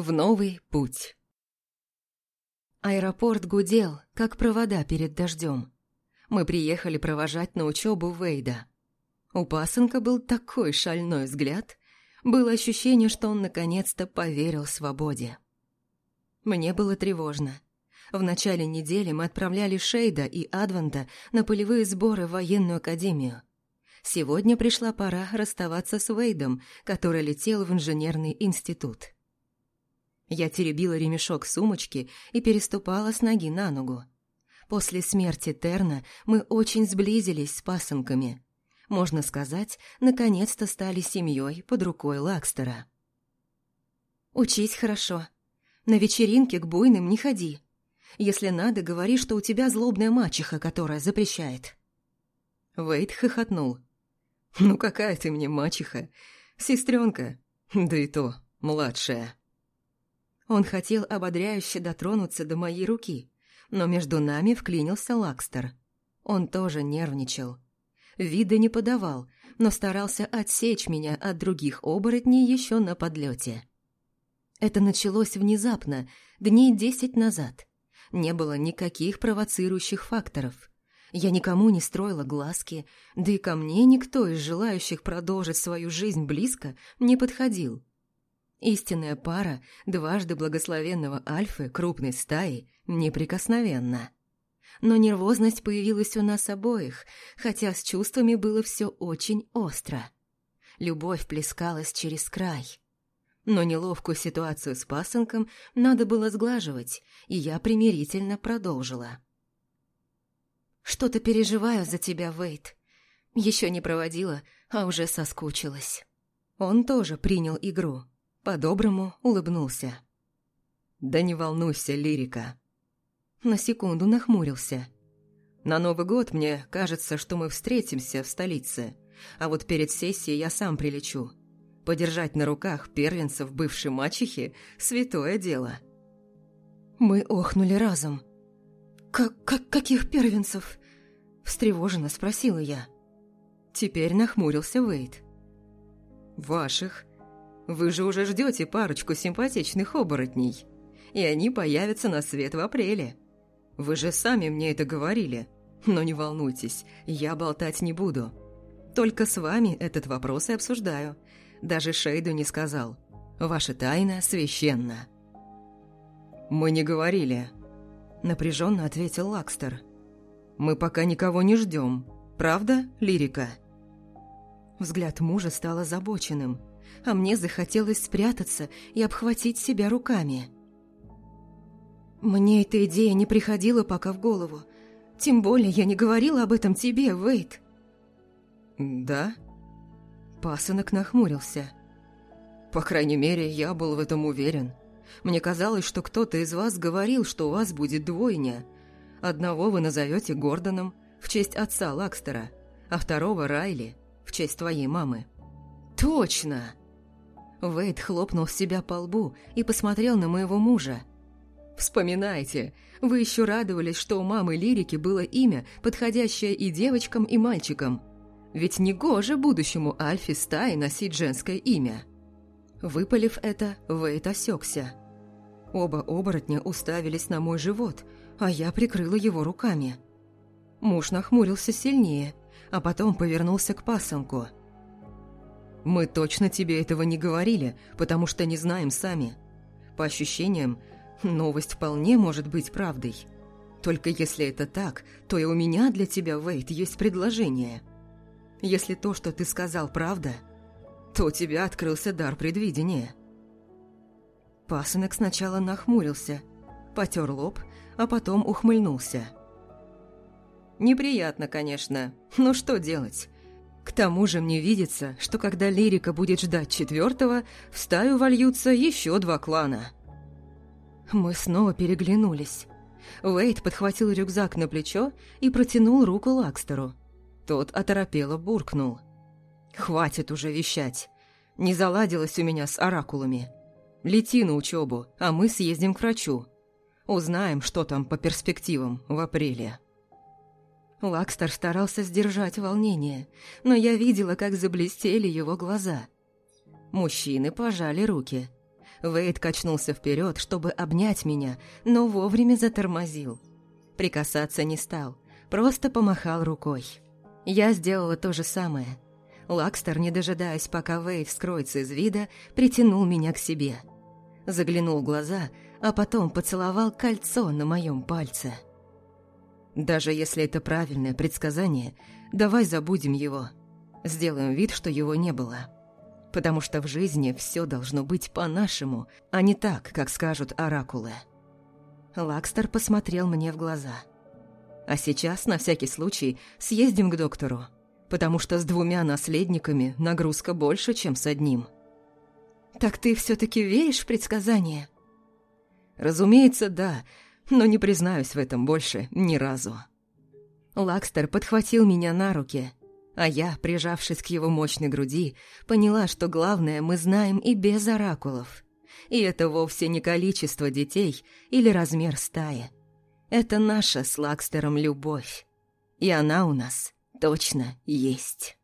В новый путь. Аэропорт гудел, как провода перед дождем. Мы приехали провожать на учебу Вейда. У пасынка был такой шальной взгляд. Было ощущение, что он наконец-то поверил свободе. Мне было тревожно. В начале недели мы отправляли Шейда и Адванта на полевые сборы в военную академию. Сегодня пришла пора расставаться с Вейдом, который летел в инженерный институт. Я теребила ремешок сумочки и переступала с ноги на ногу. После смерти Терна мы очень сблизились с пасынками. Можно сказать, наконец-то стали семьей под рукой Лакстера. «Учись хорошо. На вечеринке к буйным не ходи. Если надо, говори, что у тебя злобная мачеха, которая запрещает». Вейд хохотнул. «Ну какая ты мне мачеха? Сестренка, да и то младшая». Он хотел ободряюще дотронуться до моей руки, но между нами вклинился Лакстер. Он тоже нервничал. Вида не подавал, но старался отсечь меня от других оборотней еще на подлете. Это началось внезапно, дней десять назад. Не было никаких провоцирующих факторов. Я никому не строила глазки, да и ко мне никто из желающих продолжить свою жизнь близко не подходил. Истинная пара дважды благословенного альфы крупной стаи неприкосновенна. Но нервозность появилась у нас обоих, хотя с чувствами было все очень остро. Любовь плескалась через край. Но неловкую ситуацию с пасынком надо было сглаживать, и я примирительно продолжила. «Что-то переживаю за тебя, Вейт. Еще не проводила, а уже соскучилась». Он тоже принял игру. По-доброму улыбнулся. «Да не волнуйся, лирика». На секунду нахмурился. «На Новый год мне кажется, что мы встретимся в столице, а вот перед сессией я сам прилечу. Подержать на руках первенцев бывшей мачехи – святое дело». Мы охнули разом. «Как, как каких первенцев?» – встревоженно спросила я. Теперь нахмурился Вейд. «Ваших. Вы же уже ждете парочку симпатичных оборотней, и они появятся на свет в апреле. Вы же сами мне это говорили. Но не волнуйтесь, я болтать не буду. Только с вами этот вопрос и обсуждаю. Даже Шейду не сказал. Ваша тайна священна». «Мы не говорили», – напряженно ответил Лакстер. «Мы пока никого не ждем. Правда, Лирика?» Взгляд мужа стал озабоченным – а мне захотелось спрятаться и обхватить себя руками. Мне эта идея не приходила пока в голову. Тем более я не говорила об этом тебе, Вейт. «Да?» Пасынок нахмурился. «По крайней мере, я был в этом уверен. Мне казалось, что кто-то из вас говорил, что у вас будет двойня. Одного вы назовете Гордоном в честь отца Лакстера, а второго Райли в честь твоей мамы». «Точно!» Вейд хлопнул себя по лбу и посмотрел на моего мужа. «Вспоминайте, вы еще радовались, что у мамы Лирики было имя, подходящее и девочкам, и мальчикам. Ведь не гоже будущему Альфе стаи носить женское имя». Выпалив это, Вейд осекся. Оба оборотня уставились на мой живот, а я прикрыла его руками. Муж нахмурился сильнее, а потом повернулся к пасынку – мы точно тебе этого не говорили, потому что не знаем сами. По ощущениям, новость вполне может быть правдой. Только если это так, то и у меня для тебя, Вейт, есть предложение. Если то, что ты сказал, правда, то у тебя открылся дар предвидения. Пасынок сначала нахмурился, потер лоб, а потом ухмыльнулся. «Неприятно, конечно, но что делать? К тому же мне видится, что когда лирика будет ждать четвертого, в стаю вольются еще два клана. Мы снова переглянулись. Уэйд подхватил рюкзак на плечо и протянул руку Лакстеру. Тот оторопело буркнул. «Хватит уже вещать. Не заладилось у меня с оракулами. Лети на учебу, а мы съездим к врачу. Узнаем, что там по перспективам в апреле». Лакстер старался сдержать волнение, но я видела, как заблестели его глаза. Мужчины пожали руки. Вейд качнулся вперед, чтобы обнять меня, но вовремя затормозил. Прикасаться не стал, просто помахал рукой. Я сделала то же самое. Лакстер, не дожидаясь, пока Вейд скроется из вида, притянул меня к себе. Заглянул в глаза, а потом поцеловал кольцо на моем пальце. Даже если это правильное предсказание, давай забудем его. Сделаем вид, что его не было. Потому что в жизни все должно быть по-нашему, а не так, как скажут оракулы. Лакстер посмотрел мне в глаза. А сейчас, на всякий случай, съездим к доктору, потому что с двумя наследниками нагрузка больше, чем с одним. «Так ты все таки веришь в предсказания?» «Разумеется, да, но не признаюсь в этом больше ни разу». Лакстер подхватил меня на руки, а я, прижавшись к его мощной груди, поняла, что главное мы знаем и без оракулов. И это вовсе не количество детей или размер стаи. Это наша с Лакстером любовь. И она у нас точно есть.